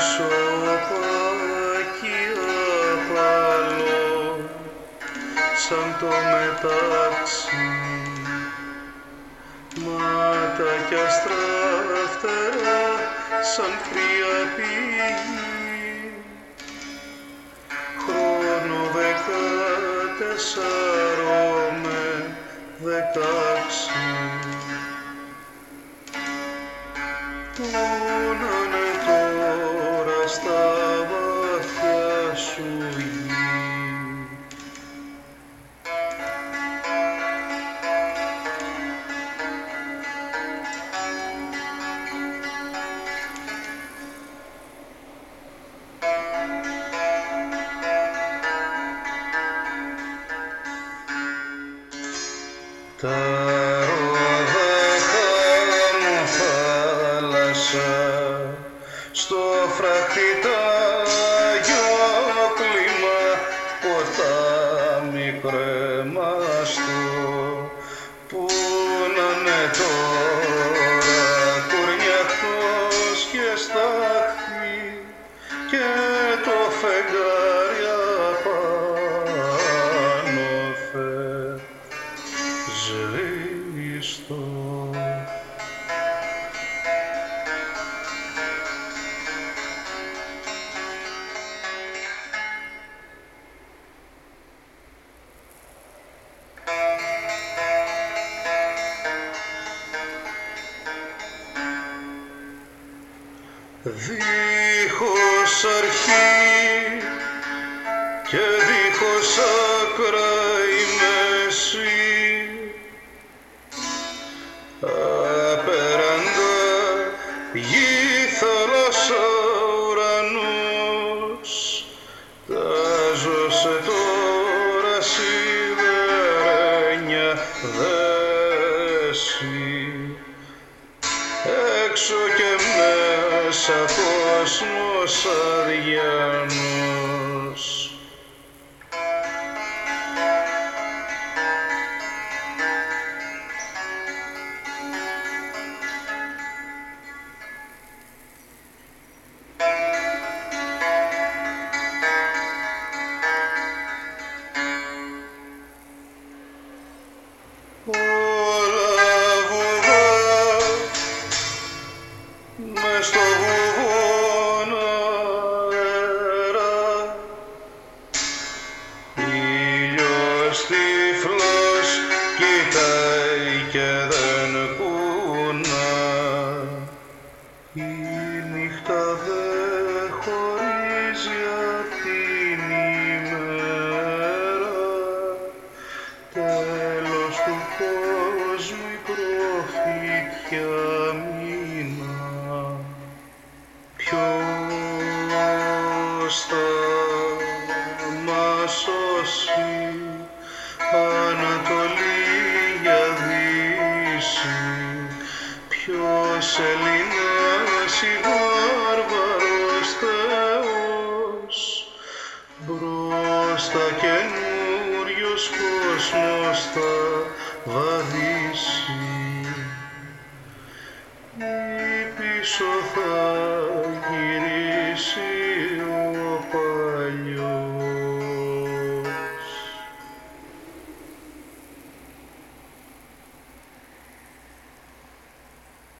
προσωπάκι απαλό σαν το μετάξι. Μάτα κι αστράφτερα σαν φρία πηγή. Χρόνο δεκατεσσαρό με δεκάξι. Τα ρόδα μου θάλασσα στο φραχτιτάγιο κλίμα ποτάμι κρεμαστό που να είναι τώρα Δίχως αρχή και δίχως άκρα η μέση απέραντα γη θάλασσα ουρανός. Τάζω σε τώρα σιδερένια δέση έξω και μέσα κόσμος αδιανός στο βουβόνα αέρα ήλιος τυφλός κοιτάει και δεν κουνά. Η νύχτα δε χωρίζει απ' την ημέρα. Τέλος του κόσμου η προφήτια ποιος θα μας σώσει Ανατολή για Δύση. Ποιος Ελληνάς ή βάρβαρος Θεός; Μπροστά καινούριος κόσμος θα βαδίσει. Ή πίσω θα γυρίσει